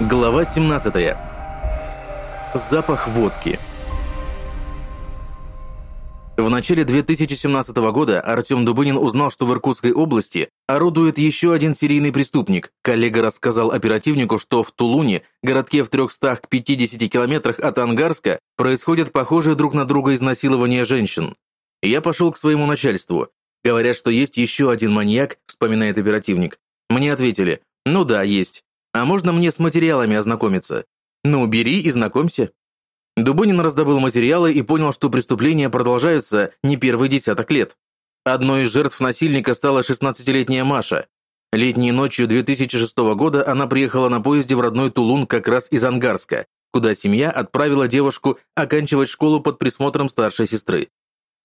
Глава 17. Запах водки. В начале 2017 года Артем Дубынин узнал, что в Иркутской области орудует еще один серийный преступник. Коллега рассказал оперативнику, что в Тулуне, городке в 350 километрах от Ангарска, происходят похожие друг на друга изнасилования женщин. Я пошел к своему начальству. Говорят, что есть еще один маньяк, вспоминает оперативник. Мне ответили, ну да, есть. А можно мне с материалами ознакомиться? Ну, бери и знакомься. Дубынин раздобыл материалы и понял, что преступления продолжаются не первый десяток лет. Одной из жертв насильника стала 16-летняя Маша. Летней ночью 2006 года она приехала на поезде в родной Тулун как раз из Ангарска, куда семья отправила девушку оканчивать школу под присмотром старшей сестры.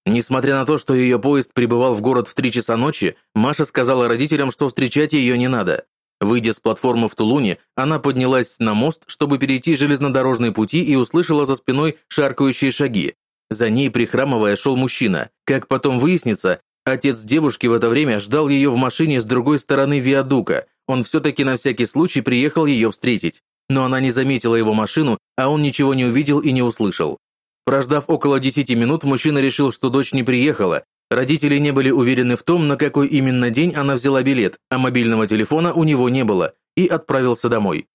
Несмотря на то, что ее поезд прибывал в город в 3 часа ночи, Маша сказала родителям, что встречать ее не надо. Выйдя с платформы в Тулуне, она поднялась на мост, чтобы перейти железнодорожные пути и услышала за спиной шаркающие шаги. За ней, прихрамывая, шел мужчина. Как потом выяснится, отец девушки в это время ждал ее в машине с другой стороны виадука. Он все-таки на всякий случай приехал ее встретить. Но она не заметила его машину, а он ничего не увидел и не услышал. Прождав около 10 минут, мужчина решил, что дочь не приехала, Родители не были уверены в том, на какой именно день она взяла билет, а мобильного телефона у него не было, и отправился домой.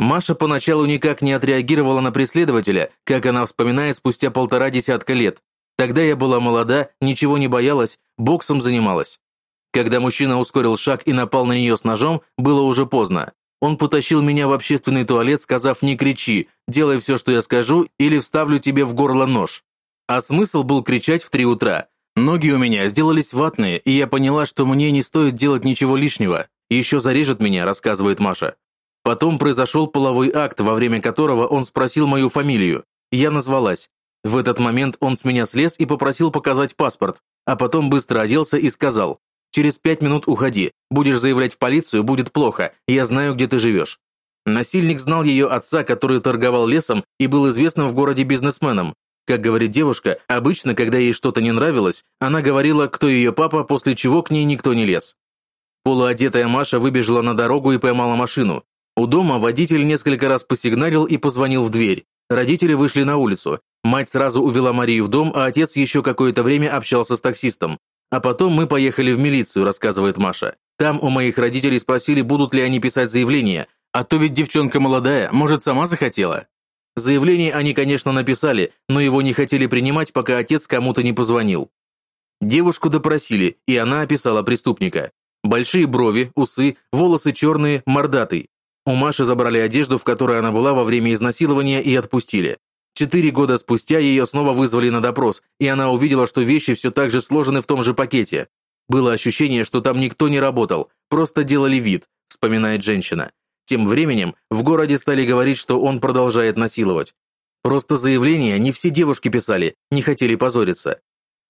Маша поначалу никак не отреагировала на преследователя, как она вспоминает спустя полтора десятка лет. Тогда я была молода, ничего не боялась, боксом занималась. Когда мужчина ускорил шаг и напал на нее с ножом, было уже поздно. Он потащил меня в общественный туалет, сказав «не кричи, делай все, что я скажу, или вставлю тебе в горло нож». А смысл был кричать в три утра. Ноги у меня сделались ватные, и я поняла, что мне не стоит делать ничего лишнего. Еще зарежет меня, рассказывает Маша. Потом произошел половой акт, во время которого он спросил мою фамилию. Я назвалась. В этот момент он с меня слез и попросил показать паспорт, а потом быстро оделся и сказал, «Через пять минут уходи. Будешь заявлять в полицию, будет плохо. Я знаю, где ты живешь». Насильник знал ее отца, который торговал лесом и был известным в городе бизнесменом, как говорит девушка, обычно, когда ей что-то не нравилось, она говорила, кто ее папа, после чего к ней никто не лез. Полуодетая Маша выбежала на дорогу и поймала машину. У дома водитель несколько раз посигналил и позвонил в дверь. Родители вышли на улицу. Мать сразу увела Марию в дом, а отец еще какое-то время общался с таксистом. А потом мы поехали в милицию, рассказывает Маша. Там у моих родителей спросили, будут ли они писать заявление. А то ведь девчонка молодая, может, сама захотела. Заявление они, конечно, написали, но его не хотели принимать, пока отец кому-то не позвонил. Девушку допросили, и она описала преступника. Большие брови, усы, волосы черные, мордатый. У Маши забрали одежду, в которой она была во время изнасилования, и отпустили. Четыре года спустя ее снова вызвали на допрос, и она увидела, что вещи все так же сложены в том же пакете. Было ощущение, что там никто не работал, просто делали вид, вспоминает женщина. Тем временем в городе стали говорить, что он продолжает насиловать. Просто заявление не все девушки писали, не хотели позориться.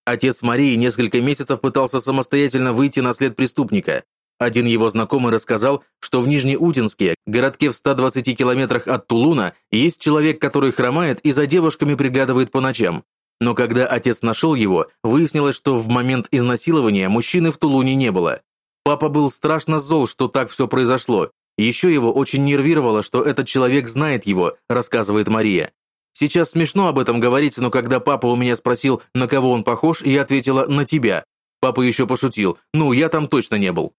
Отец Марии несколько месяцев пытался самостоятельно выйти на след преступника. Один его знакомый рассказал, что в Нижнеудинске, городке в 120 километрах от Тулуна, есть человек, который хромает и за девушками приглядывает по ночам. Но когда отец нашел его, выяснилось, что в момент изнасилования мужчины в Тулуне не было. Папа был страшно зол, что так все произошло, еще его очень нервировало, что этот человек знает его, рассказывает Мария. Сейчас смешно об этом говорить, но когда папа у меня спросил, на кого он похож, я ответила «на тебя». Папа еще пошутил, ну, я там точно не был.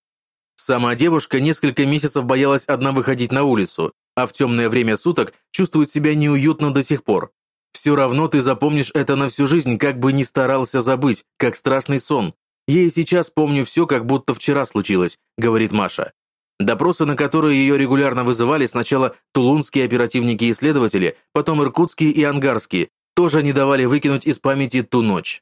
Сама девушка несколько месяцев боялась одна выходить на улицу, а в темное время суток чувствует себя неуютно до сих пор. Все равно ты запомнишь это на всю жизнь, как бы ни старался забыть, как страшный сон. Я и сейчас помню все, как будто вчера случилось, говорит Маша. Допросы, на которые ее регулярно вызывали сначала тулунские оперативники и следователи, потом иркутские и ангарские, тоже не давали выкинуть из памяти ту ночь.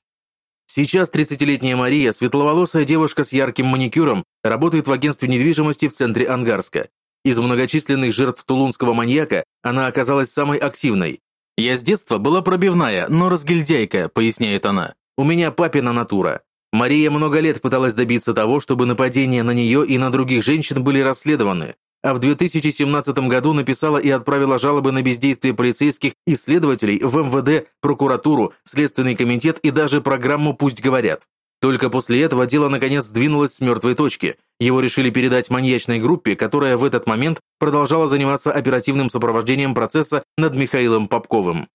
Сейчас 30-летняя Мария, светловолосая девушка с ярким маникюром, работает в агентстве недвижимости в центре Ангарска. Из многочисленных жертв тулунского маньяка она оказалась самой активной. «Я с детства была пробивная, но разгильдяйка», — поясняет она. «У меня папина натура. Мария много лет пыталась добиться того, чтобы нападения на нее и на других женщин были расследованы, а в 2017 году написала и отправила жалобы на бездействие полицейских и следователей в МВД, прокуратуру, Следственный комитет и даже программу «Пусть говорят». Только после этого дело наконец сдвинулось с мертвой точки. Его решили передать маньячной группе, которая в этот момент продолжала заниматься оперативным сопровождением процесса над Михаилом Попковым.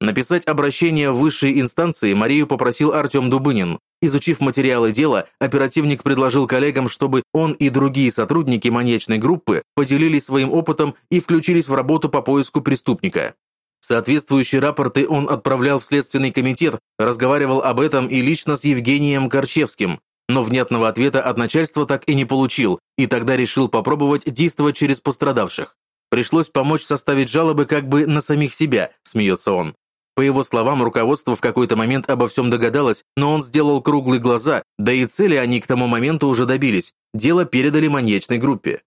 Написать обращение в высшие инстанции Марию попросил Артем Дубынин. Изучив материалы дела, оперативник предложил коллегам, чтобы он и другие сотрудники маньячной группы поделились своим опытом и включились в работу по поиску преступника. Соответствующие рапорты он отправлял в Следственный комитет, разговаривал об этом и лично с Евгением Корчевским, но внятного ответа от начальства так и не получил, и тогда решил попробовать действовать через пострадавших. Пришлось помочь составить жалобы как бы на самих себя, смеется он. По его словам, руководство в какой-то момент обо всем догадалось, но он сделал круглые глаза, да и цели они к тому моменту уже добились. Дело передали маньячной группе.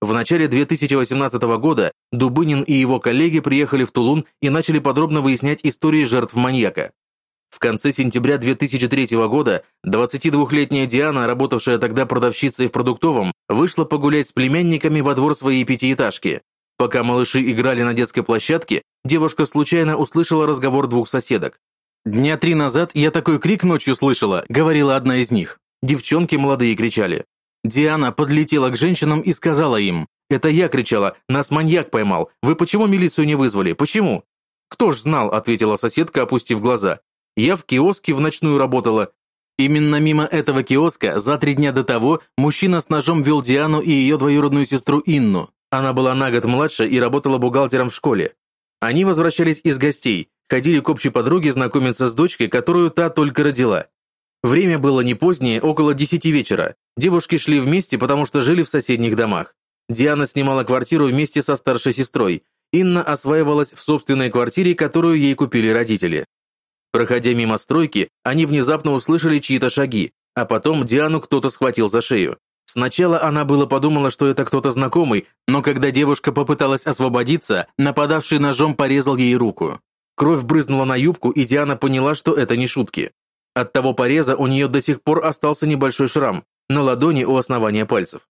В начале 2018 года Дубынин и его коллеги приехали в Тулун и начали подробно выяснять истории жертв маньяка. В конце сентября 2003 года 22-летняя Диана, работавшая тогда продавщицей в продуктовом, вышла погулять с племянниками во двор своей пятиэтажки. Пока малыши играли на детской площадке, девушка случайно услышала разговор двух соседок. «Дня три назад я такой крик ночью слышала», — говорила одна из них. Девчонки молодые кричали. Диана подлетела к женщинам и сказала им, «Это я кричала, нас маньяк поймал. Вы почему милицию не вызвали? Почему?» «Кто ж знал?» – ответила соседка, опустив глаза. «Я в киоске в ночную работала». Именно мимо этого киоска за три дня до того мужчина с ножом вел Диану и ее двоюродную сестру Инну. Она была на год младше и работала бухгалтером в школе. Они возвращались из гостей, ходили к общей подруге знакомиться с дочкой, которую та только родила. Время было не позднее, около десяти вечера. Девушки шли вместе, потому что жили в соседних домах. Диана снимала квартиру вместе со старшей сестрой. Инна осваивалась в собственной квартире, которую ей купили родители. Проходя мимо стройки, они внезапно услышали чьи-то шаги, а потом Диану кто-то схватил за шею. Сначала она было подумала, что это кто-то знакомый, но когда девушка попыталась освободиться, нападавший ножом порезал ей руку. Кровь брызнула на юбку, и Диана поняла, что это не шутки. От того пореза у нее до сих пор остался небольшой шрам на ладони у основания пальцев.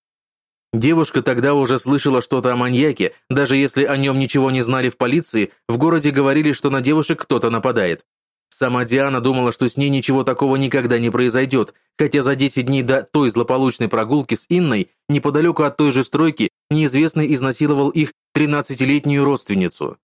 Девушка тогда уже слышала что-то о маньяке, даже если о нем ничего не знали в полиции, в городе говорили, что на девушек кто-то нападает. Сама Диана думала, что с ней ничего такого никогда не произойдет, хотя за 10 дней до той злополучной прогулки с Инной, неподалеку от той же стройки, неизвестный изнасиловал их 13-летнюю родственницу.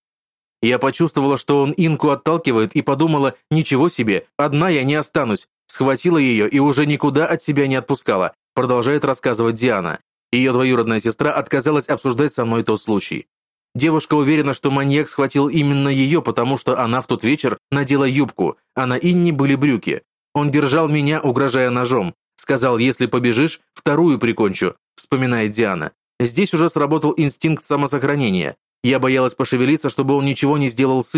Я почувствовала, что он Инку отталкивает и подумала, ничего себе, одна я не останусь. Схватила ее и уже никуда от себя не отпускала, продолжает рассказывать Диана. Ее двоюродная сестра отказалась обсуждать со мной тот случай. Девушка уверена, что маньяк схватил именно ее, потому что она в тот вечер надела юбку, а на Инне были брюки. Он держал меня, угрожая ножом. Сказал, если побежишь, вторую прикончу, вспоминает Диана. Здесь уже сработал инстинкт самосохранения. Я боялась пошевелиться, чтобы он ничего не сделал с.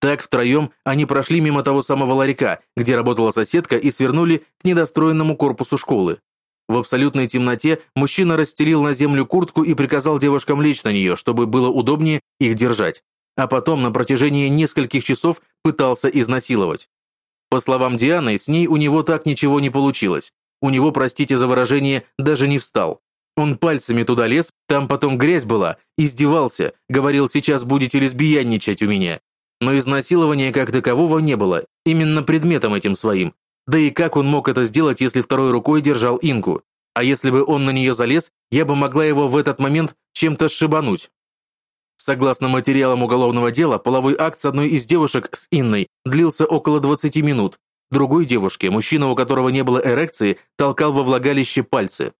Так втроем они прошли мимо того самого ларька, где работала соседка, и свернули к недостроенному корпусу школы. В абсолютной темноте мужчина расстелил на землю куртку и приказал девушкам лечь на нее, чтобы было удобнее их держать. А потом на протяжении нескольких часов пытался изнасиловать. По словам Дианы, с ней у него так ничего не получилось. У него, простите за выражение, даже не встал. Он пальцами туда лез, там потом грязь была, издевался, говорил, сейчас будете лесбиянничать у меня. Но изнасилования как такового не было, именно предметом этим своим. Да и как он мог это сделать, если второй рукой держал Инку? А если бы он на нее залез, я бы могла его в этот момент чем-то сшибануть. Согласно материалам уголовного дела, половой акт с одной из девушек с Инной длился около 20 минут. Другой девушке, мужчина, у которого не было эрекции, толкал во влагалище пальцы.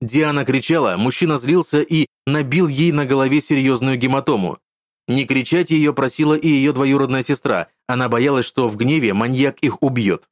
Диана кричала, мужчина злился и набил ей на голове серьезную гематому. Не кричать ее просила и ее двоюродная сестра, она боялась, что в гневе маньяк их убьет.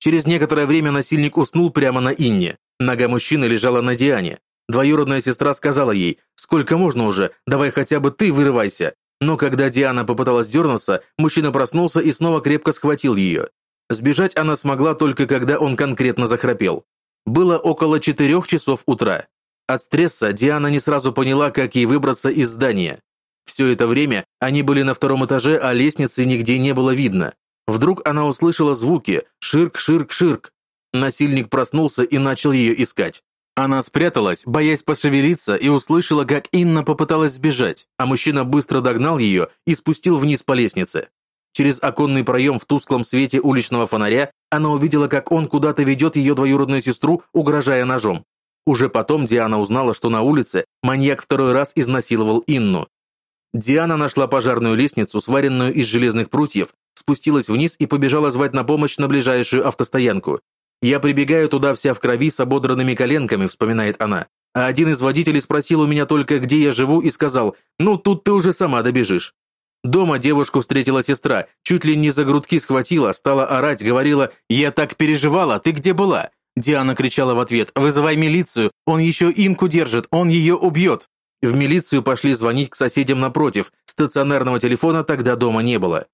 Через некоторое время насильник уснул прямо на Инне. Нога мужчины лежала на Диане. Двоюродная сестра сказала ей, «Сколько можно уже? Давай хотя бы ты вырывайся». Но когда Диана попыталась дернуться, мужчина проснулся и снова крепко схватил ее. Сбежать она смогла только когда он конкретно захрапел. Было около четырех часов утра. От стресса Диана не сразу поняла, как ей выбраться из здания. Все это время они были на втором этаже, а лестницы нигде не было видно. Вдруг она услышала звуки «ширк-ширк-ширк». Насильник проснулся и начал ее искать. Она спряталась, боясь пошевелиться, и услышала, как Инна попыталась сбежать, а мужчина быстро догнал ее и спустил вниз по лестнице. Через оконный проем в тусклом свете уличного фонаря она увидела, как он куда-то ведет ее двоюродную сестру, угрожая ножом. Уже потом Диана узнала, что на улице маньяк второй раз изнасиловал Инну. Диана нашла пожарную лестницу, сваренную из железных прутьев, спустилась вниз и побежала звать на помощь на ближайшую автостоянку. «Я прибегаю туда вся в крови с ободранными коленками», — вспоминает она. А один из водителей спросил у меня только, где я живу, и сказал, «Ну, тут ты уже сама добежишь». Дома девушку встретила сестра, чуть ли не за грудки схватила, стала орать, говорила, «Я так переживала, ты где была?» Диана кричала в ответ, «Вызывай милицию, он еще Инку держит, он ее убьет». В милицию пошли звонить к соседям напротив, стационарного телефона тогда дома не было.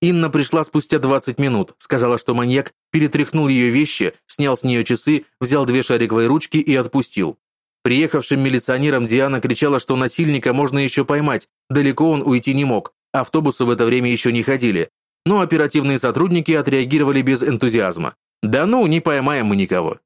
Инна пришла спустя 20 минут, сказала, что маньяк перетряхнул ее вещи, снял с нее часы, взял две шариковые ручки и отпустил. Приехавшим милиционерам Диана кричала, что насильника можно еще поймать, далеко он уйти не мог, автобусы в это время еще не ходили. Но оперативные сотрудники отреагировали без энтузиазма. «Да ну, не поймаем мы никого».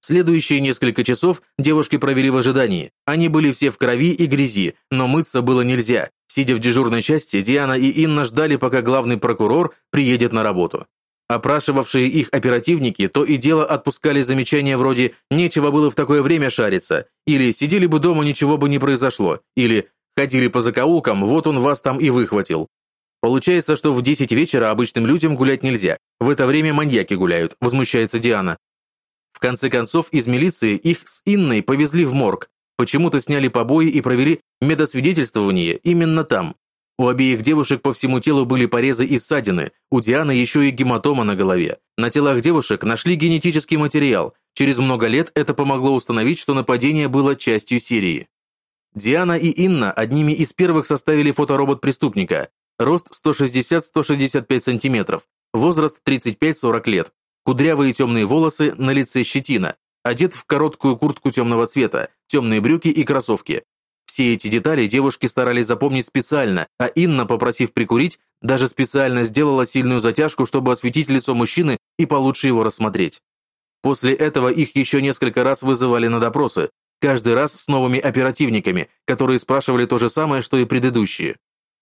Следующие несколько часов девушки провели в ожидании. Они были все в крови и грязи, но мыться было нельзя. Сидя в дежурной части, Диана и Инна ждали, пока главный прокурор приедет на работу. Опрашивавшие их оперативники то и дело отпускали замечания вроде «нечего было в такое время шариться», или «сидели бы дома, ничего бы не произошло», или «ходили по закоулкам, вот он вас там и выхватил». Получается, что в 10 вечера обычным людям гулять нельзя. В это время маньяки гуляют, возмущается Диана. В конце концов, из милиции их с Инной повезли в морг. Почему-то сняли побои и провели медосвидетельствование именно там. У обеих девушек по всему телу были порезы и ссадины, у Дианы еще и гематома на голове. На телах девушек нашли генетический материал. Через много лет это помогло установить, что нападение было частью серии. Диана и Инна одними из первых составили фоторобот преступника. Рост 160-165 см, возраст 35-40 лет, Кудрявые темные волосы, на лице щетина. Одет в короткую куртку темного цвета, темные брюки и кроссовки. Все эти детали девушки старались запомнить специально, а Инна, попросив прикурить, даже специально сделала сильную затяжку, чтобы осветить лицо мужчины и получше его рассмотреть. После этого их еще несколько раз вызывали на допросы, каждый раз с новыми оперативниками, которые спрашивали то же самое, что и предыдущие.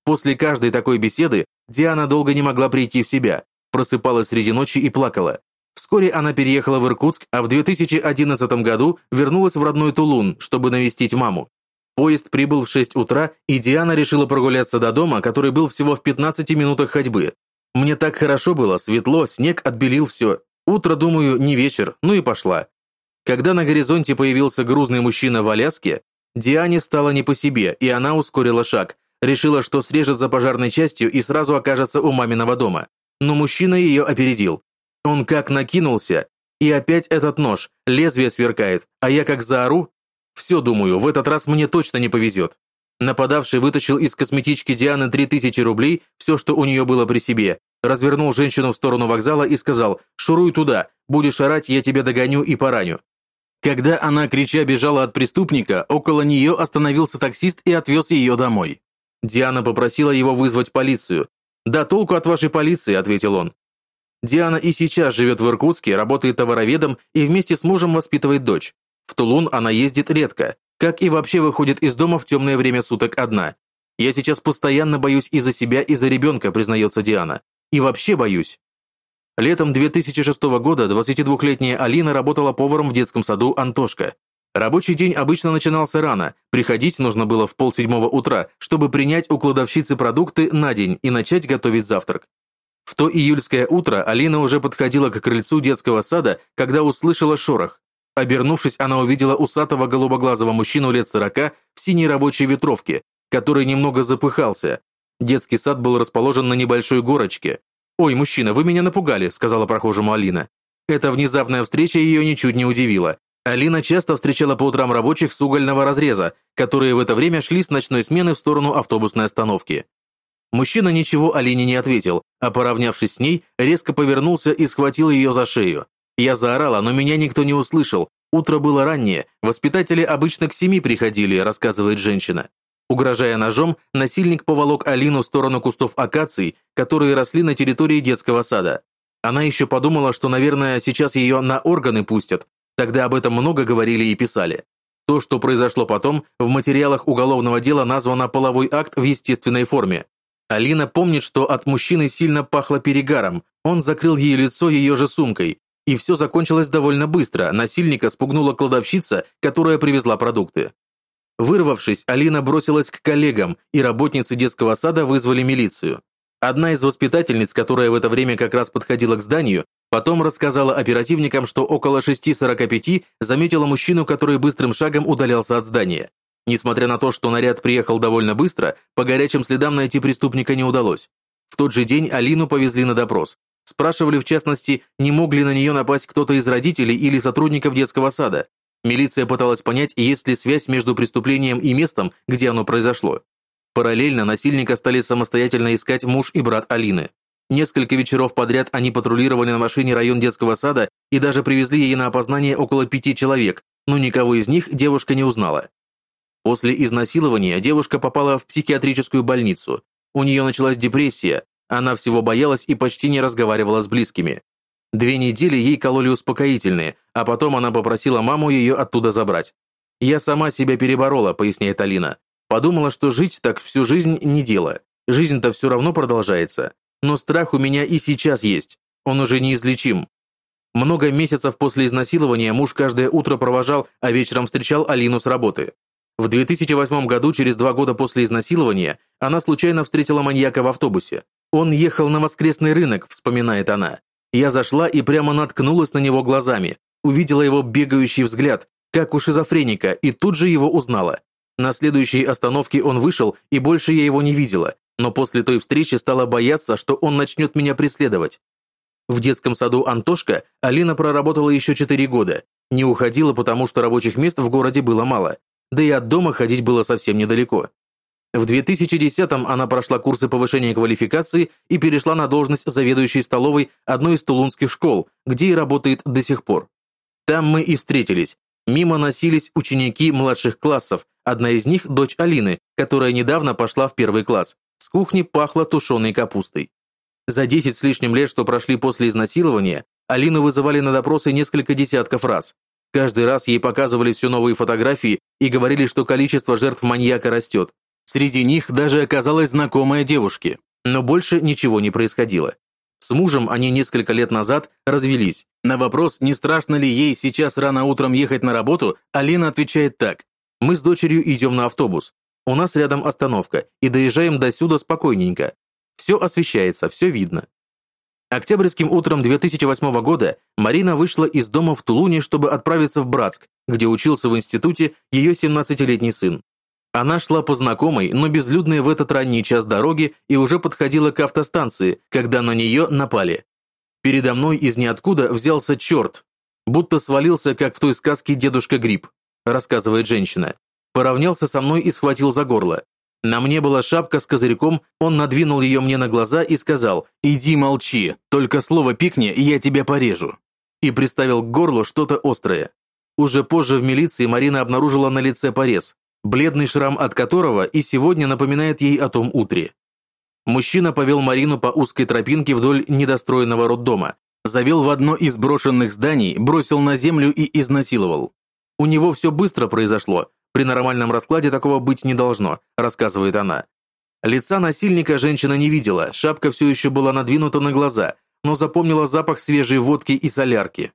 После каждой такой беседы Диана долго не могла прийти в себя, просыпалась среди ночи и плакала. Вскоре она переехала в Иркутск, а в 2011 году вернулась в родной Тулун, чтобы навестить маму. Поезд прибыл в 6 утра, и Диана решила прогуляться до дома, который был всего в 15 минутах ходьбы. Мне так хорошо было, светло, снег отбелил все. Утро, думаю, не вечер, ну и пошла. Когда на горизонте появился грузный мужчина в Аляске, Диане стало не по себе, и она ускорила шаг. Решила, что срежет за пожарной частью и сразу окажется у маминого дома. Но мужчина ее опередил. Он как накинулся, и опять этот нож, лезвие сверкает, а я как заору. Все, думаю, в этот раз мне точно не повезет. Нападавший вытащил из косметички Дианы 3000 рублей, все, что у нее было при себе, развернул женщину в сторону вокзала и сказал «Шуруй туда, будешь орать, я тебя догоню и пораню». Когда она, крича, бежала от преступника, около нее остановился таксист и отвез ее домой. Диана попросила его вызвать полицию. «Да толку от вашей полиции», — ответил он. Диана и сейчас живет в Иркутске, работает товароведом и вместе с мужем воспитывает дочь. В Тулун она ездит редко, как и вообще выходит из дома в темное время суток одна. «Я сейчас постоянно боюсь и за себя, и за ребенка», признается Диана. «И вообще боюсь». Летом 2006 года 22-летняя Алина работала поваром в детском саду «Антошка». Рабочий день обычно начинался рано, приходить нужно было в полседьмого утра, чтобы принять у кладовщицы продукты на день и начать готовить завтрак. В то июльское утро Алина уже подходила к крыльцу детского сада, когда услышала шорох. Обернувшись, она увидела усатого голубоглазого мужчину лет сорока в синей рабочей ветровке, который немного запыхался. Детский сад был расположен на небольшой горочке. «Ой, мужчина, вы меня напугали», — сказала прохожему Алина. Эта внезапная встреча ее ничуть не удивила. Алина часто встречала по утрам рабочих с угольного разреза, которые в это время шли с ночной смены в сторону автобусной остановки. Мужчина ничего Алине не ответил, а поравнявшись с ней, резко повернулся и схватил ее за шею. Я заорала, но меня никто не услышал. Утро было раннее, воспитатели обычно к семи приходили, рассказывает женщина. Угрожая ножом, насильник поволок Алину в сторону кустов акаций, которые росли на территории детского сада. Она еще подумала, что, наверное, сейчас ее на органы пустят. Тогда об этом много говорили и писали. То, что произошло потом, в материалах уголовного дела названо половой акт в естественной форме. Алина помнит, что от мужчины сильно пахло перегаром, Он закрыл ей лицо ее же сумкой, и все закончилось довольно быстро. Насильника спугнула кладовщица, которая привезла продукты. Вырвавшись, Алина бросилась к коллегам, и работницы детского сада вызвали милицию. Одна из воспитательниц, которая в это время как раз подходила к зданию, потом рассказала оперативникам, что около 6.45 заметила мужчину, который быстрым шагом удалялся от здания. Несмотря на то, что наряд приехал довольно быстро, по горячим следам найти преступника не удалось. В тот же день Алину повезли на допрос. Спрашивали, в частности, не мог ли на нее напасть кто-то из родителей или сотрудников детского сада. Милиция пыталась понять, есть ли связь между преступлением и местом, где оно произошло. Параллельно насильника стали самостоятельно искать муж и брат Алины. Несколько вечеров подряд они патрулировали на машине район детского сада и даже привезли ей на опознание около пяти человек, но никого из них девушка не узнала. После изнасилования девушка попала в психиатрическую больницу. У нее началась депрессия, она всего боялась и почти не разговаривала с близкими. Две недели ей кололи успокоительные, а потом она попросила маму ее оттуда забрать. «Я сама себя переборола», — поясняет Алина. «Подумала, что жить так всю жизнь не дело. Жизнь-то все равно продолжается. Но страх у меня и сейчас есть. Он уже неизлечим». Много месяцев после изнасилования муж каждое утро провожал, а вечером встречал Алину с работы. В 2008 году, через два года после изнасилования, она случайно встретила маньяка в автобусе. «Он ехал на воскресный рынок», — вспоминает она. Я зашла и прямо наткнулась на него глазами, увидела его бегающий взгляд, как у шизофреника, и тут же его узнала. На следующей остановке он вышел, и больше я его не видела, но после той встречи стала бояться, что он начнет меня преследовать. В детском саду «Антошка» Алина проработала еще 4 года. Не уходила, потому что рабочих мест в городе было мало. Да и от дома ходить было совсем недалеко. В 2010-м она прошла курсы повышения квалификации и перешла на должность заведующей столовой одной из тулунских школ, где и работает до сих пор. Там мы и встретились. Мимо носились ученики младших классов, одна из них – дочь Алины, которая недавно пошла в первый класс. С кухни пахло тушеной капустой. За 10 с лишним лет, что прошли после изнасилования, Алину вызывали на допросы несколько десятков раз. Каждый раз ей показывали все новые фотографии и говорили, что количество жертв маньяка растет. Среди них даже оказалась знакомая девушки, но больше ничего не происходило. С мужем они несколько лет назад развелись. На вопрос, не страшно ли ей сейчас рано утром ехать на работу, Алина отвечает так. «Мы с дочерью идем на автобус. У нас рядом остановка, и доезжаем до сюда спокойненько. Все освещается, все видно». Октябрьским утром 2008 года Марина вышла из дома в Тулуне, чтобы отправиться в Братск, где учился в институте ее 17-летний сын. Она шла по знакомой, но безлюдной в этот ранний час дороги и уже подходила к автостанции, когда на нее напали. Передо мной из ниоткуда взялся черт, будто свалился, как в той сказке «Дедушка Гриб», рассказывает женщина. Поравнялся со мной и схватил за горло. На мне была шапка с козырьком, он надвинул ее мне на глаза и сказал «Иди молчи, только слово пикни, и я тебя порежу». И приставил к горлу что-то острое. Уже позже в милиции Марина обнаружила на лице порез бледный шрам от которого и сегодня напоминает ей о том утре. Мужчина повел Марину по узкой тропинке вдоль недостроенного роддома, завел в одно из брошенных зданий, бросил на землю и изнасиловал. У него все быстро произошло, при нормальном раскладе такого быть не должно, рассказывает она. Лица насильника женщина не видела, шапка все еще была надвинута на глаза, но запомнила запах свежей водки и солярки.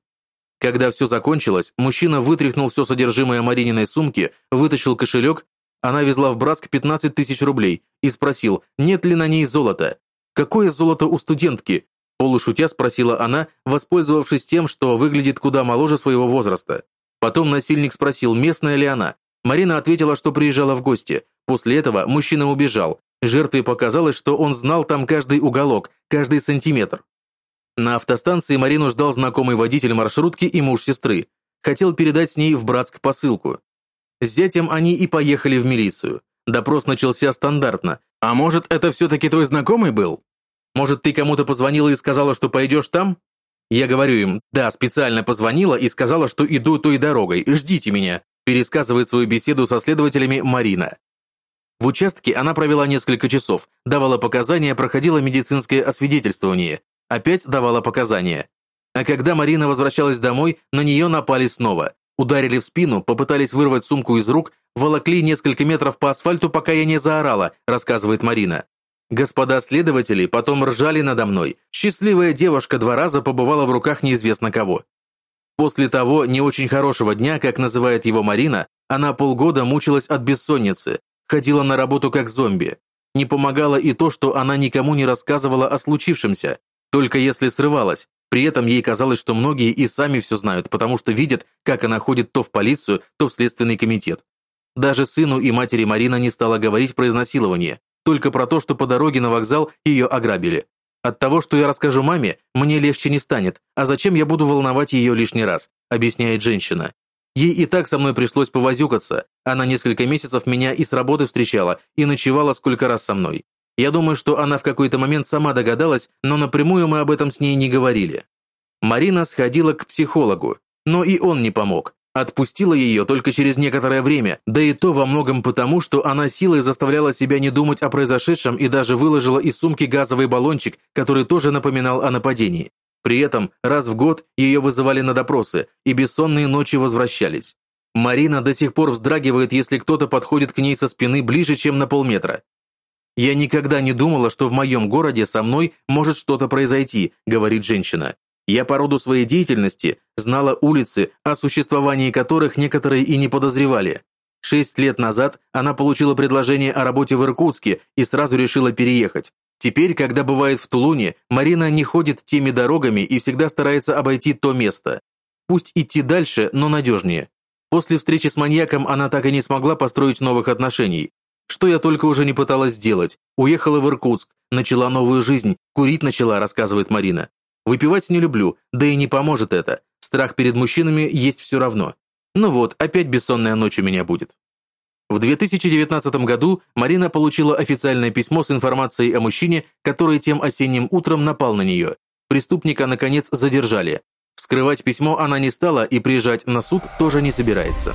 Когда все закончилось, мужчина вытряхнул все содержимое Марининой сумки, вытащил кошелек, она везла в Братск 15 тысяч рублей, и спросил, нет ли на ней золота. «Какое золото у студентки?» Полушутя спросила она, воспользовавшись тем, что выглядит куда моложе своего возраста. Потом насильник спросил, местная ли она. Марина ответила, что приезжала в гости. После этого мужчина убежал. Жертве показалось, что он знал там каждый уголок, каждый сантиметр. На автостанции Марину ждал знакомый водитель маршрутки и муж сестры. Хотел передать с ней в Братск посылку. С зятем они и поехали в милицию. Допрос начался стандартно. «А может, это все-таки твой знакомый был? Может, ты кому-то позвонила и сказала, что пойдешь там?» Я говорю им, да, специально позвонила и сказала, что иду той дорогой, ждите меня, пересказывает свою беседу со следователями Марина. В участке она провела несколько часов, давала показания, проходила медицинское освидетельствование опять давала показания. А когда Марина возвращалась домой, на нее напали снова. Ударили в спину, попытались вырвать сумку из рук, волокли несколько метров по асфальту, пока я не заорала, рассказывает Марина. Господа следователи потом ржали надо мной. Счастливая девушка два раза побывала в руках неизвестно кого. После того не очень хорошего дня, как называет его Марина, она полгода мучилась от бессонницы, ходила на работу как зомби. Не помогало и то, что она никому не рассказывала о случившемся, только если срывалась. При этом ей казалось, что многие и сами все знают, потому что видят, как она ходит то в полицию, то в следственный комитет. Даже сыну и матери Марина не стала говорить про изнасилование только про то, что по дороге на вокзал ее ограбили. От того, что я расскажу маме, мне легче не станет, а зачем я буду волновать ее лишний раз, объясняет женщина. Ей и так со мной пришлось повозюкаться, она несколько месяцев меня и с работы встречала, и ночевала сколько раз со мной. Я думаю, что она в какой-то момент сама догадалась, но напрямую мы об этом с ней не говорили. Марина сходила к психологу, но и он не помог. Отпустила ее только через некоторое время, да и то во многом потому, что она силой заставляла себя не думать о произошедшем и даже выложила из сумки газовый баллончик, который тоже напоминал о нападении. При этом раз в год ее вызывали на допросы, и бессонные ночи возвращались. Марина до сих пор вздрагивает, если кто-то подходит к ней со спины ближе, чем на полметра. «Я никогда не думала, что в моем городе со мной может что-то произойти», – говорит женщина. Я по роду своей деятельности знала улицы, о существовании которых некоторые и не подозревали. Шесть лет назад она получила предложение о работе в Иркутске и сразу решила переехать. Теперь, когда бывает в Тулуне, Марина не ходит теми дорогами и всегда старается обойти то место. Пусть идти дальше, но надежнее. После встречи с маньяком она так и не смогла построить новых отношений. Что я только уже не пыталась сделать. Уехала в Иркутск, начала новую жизнь, курить начала, рассказывает Марина. Выпивать не люблю, да и не поможет это. Страх перед мужчинами есть все равно. Ну вот, опять бессонная ночь у меня будет. В 2019 году Марина получила официальное письмо с информацией о мужчине, который тем осенним утром напал на нее. Преступника, наконец, задержали. Вскрывать письмо она не стала и приезжать на суд тоже не собирается.